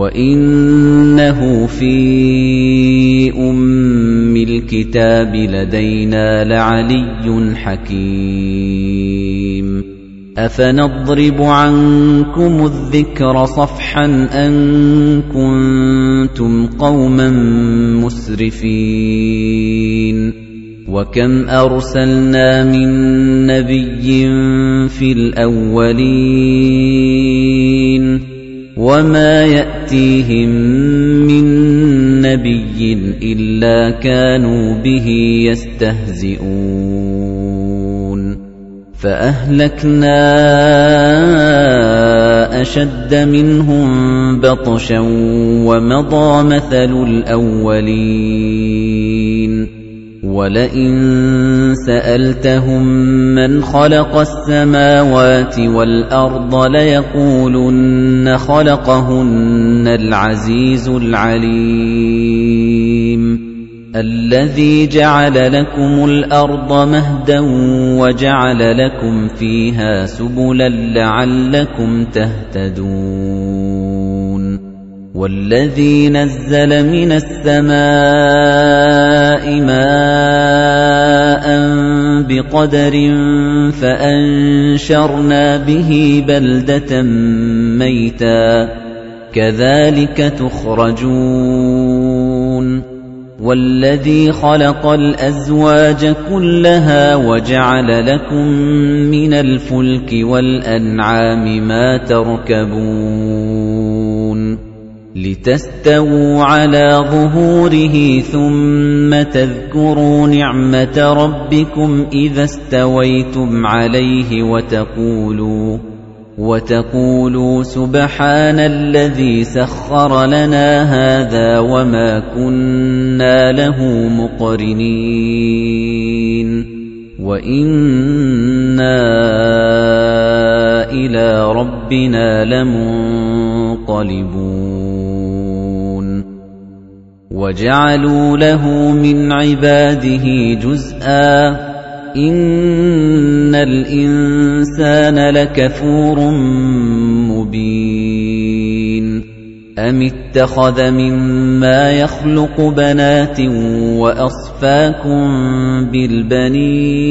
وإنه في أم الكتاب لدينا لعلي حكيم أفنضرب عنكم الذكر صفحا أن كنتم قوما مسرفين وكم أرسلنا من نبي في الأولين وما يأتيهم من نبي إلا كانوا به يستهزئون فأهلكنا أشد منهم بطشا ومضى مثل الأولين وَلَئِن سَأَلْتَهُم مَّنْ خَلَقَ السَّمَاوَاتِ وَالْأَرْضَ لَيَقُولُنَّ خَلَقَهُنَّ الْعَزِيزُ الْعَلِيمُ الَّذِي جَعَلَ لَكُمُ الْأَرْضَ مَهْدًا وَجَعَلَ لَكُمْ فِيهَا سُبُلًا لَّعَلَّكُمْ تَهْتَدُونَ وَالَّذِي نَزَّلَ مِنَ السَّمَاءِ مَاءً بِقَدَرٍ فَأَنشَرْنَا بِهِ بَلْدَةً مَّيْتًا كَذَلِكَ تُخْرَجُونَ وَالَّذِي خَلَقَ الْأَزْوَاجَ كُلَّهَا وَجَعَلَ لَكُم مِّنَ الْفُلْكِ وَالْأَنْعَامِ مَا تَرْكَبُونَ لِتَسْتَوُوا عَلَى ظُهُورِهِ ثُمَّ تَذْكُرُوا نِعْمَةَ رَبِّكُمْ إِذَا اسْتَوَيْتُمْ عَلَيْهِ وَتَقُولُوا وَتَقُولُوا سُبْحَانَ الَّذِي سَخَّرَ لَنَا هَذَا وَمَا كُنَّا لَهُ مُقْرِنِينَ وَإِنَّا إِلَى رَبِّنَا لَمُنقَلِبُونَ وَجَعَلُوا لَهُ مِنْ عِبَادِهِ جُزْءًا إِنَّ الْإِنسَانَ لَكَفُورٌ مُبِينٌ أَمِ اتَّخَذَ مِمَّا يَخْلُقُ بَنَاتٍ وَأَصْفَاكُم بِالْبَنِينَ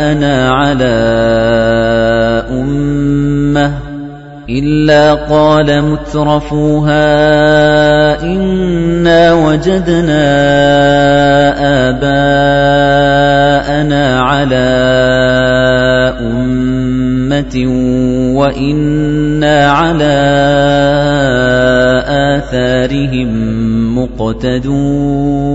أنا على أمة إلا قال مترفوها إنا وجدنا آباءنا على أمة وإنا على آثارهم مقتدون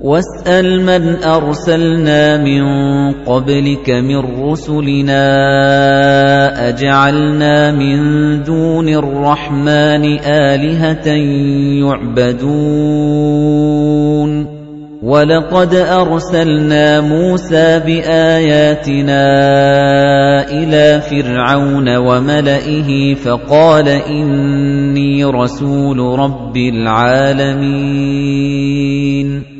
واسأل من أرسلنا من قبلك من رسلنا أجعلنا من دون الرحمن آلهة يعبدون. وَلَقَدْ أَرْسَلْنَا مُوسَىٰ بِآيَاتِنَا إِلَىٰ فِرْعَوْنَ وَمَلَئِهِ فَقَالَ إِنِّي رَسُولُ رَبِّ الْعَالَمِينَ.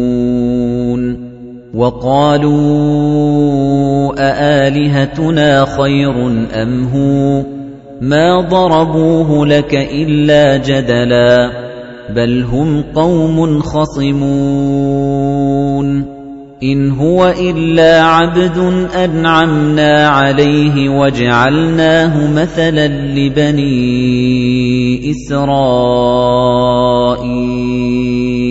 وَقَالُوا أَآلِهَتُنَا خَيْرٌ أَمْ هُوَ؟ مَا ضَرَبُوهُ لَكَ إِلَّا جَدَلًا بَلْ هُمْ قَوْمٌ خَصِمُونَ. إِنْ هُوَ إِلَّا عَبْدٌ أَنْعَمْنَا عَلَيْهِ وَجَعَلْنَاهُ مَثَلًا لِبَنِي إِسْرَائِيلَ.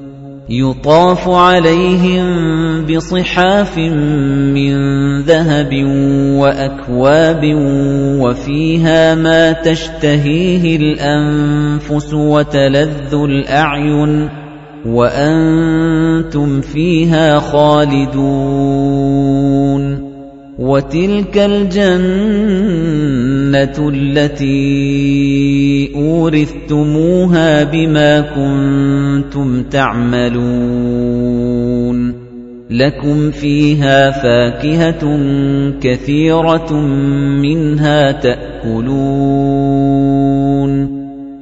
يُطَافُ عَلَيْهِم بِصِحَافٍ مِّن ذَهَبٍ وَأَكْوَابٍ وَفِيهَا مَا تَشْتَهِيهِ الْأَنفُسُ وَتَلَذُّ الْأَعْيُنُ وَأَنتُمْ فِيهَا خَالِدُونَ وَتِلْكَ الْجَنَّةُ الَّتِي أُورِثْتُمُوهَا بِمَا كُنتُمْ تَعْمَلُونَ. لَكُمْ فِيهَا فَاكِهَةٌ كَثِيرَةٌ مِنْهَا تَأْكُلُونَ.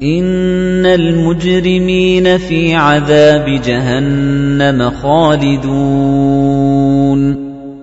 إِنَّ الْمُجْرِمِينَ فِي عَذَابِ جَهَنَّمَ خَالِدُونَ.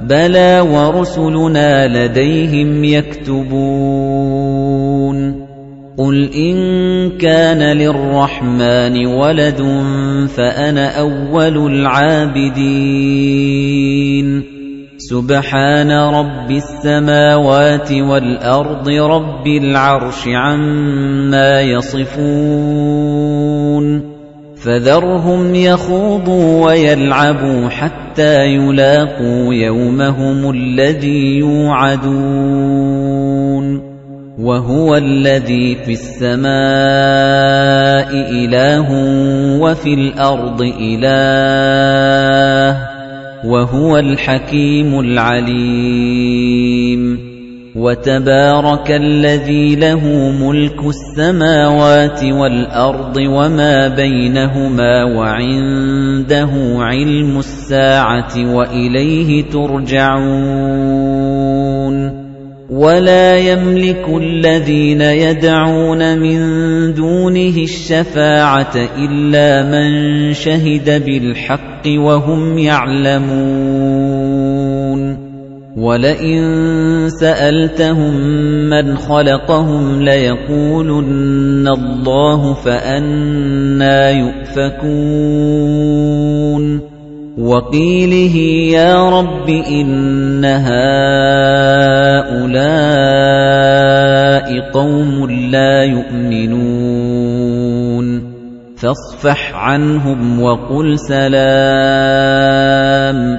بَلَى وَرُسُلُنَا لَدَيْهِمْ يَكْتُبُونَ. قُلْ إِن كَانَ لِلرَّحْمَنِ وَلَدٌ فَأَنَا أَوَّلُ الْعَابِدِينَ. سُبْحَانَ رَبِّ السَّمَاوَاتِ وَالْأَرْضِ رَبِّ الْعَرْشِ عَمَّا يَصِفُونَ. فَذَرْهُمْ يَخُوضُوا وَيَلْعَبُوا حَتَّى يُلاقُوا يَوْمَهُمُ الَّذِي يُوعَدُونَ. وَهُوَ الَّذِي فِي السَّمَاءِ إِلَٰهٌ وَفِي الْأَرْضِ إِلَٰهٌ. وَهُوَ الْحَكِيمُ الْعَلِيمُ. وَتَبَارَكَ الَّذِي لَهُ مُلْكُ السَّمَاوَاتِ وَالْأَرْضِ وَمَا بَيْنَهُمَا وَعِندَهُ عِلْمُ السَّاعَةِ وَإِلَيْهِ تُرْجَعُونَ. وَلَا يَمْلِكُ الَّذِينَ يَدْعُونَ مِن دُونِهِ الشَّفَاعَةَ إِلَّا مَن شَهِدَ بِالْحَقِّ وَهُمْ يَعْلَمُونَ. وَلَئِن سَأَلْتَهُم مَّنْ خَلَقَهُمْ لَيَقُولُنَّ اللَّهُ فَأَنَّىٰ يُؤْفَكُونَ. وَقِيلِهِ يَا رَبِّ إِنَّ هَٰؤُلَاءِ قَوْمٌ لَّا يُؤْمِنُونَ. فَاصْفَحْ عَنْهُمْ وَقُلْ سَلَامٌ.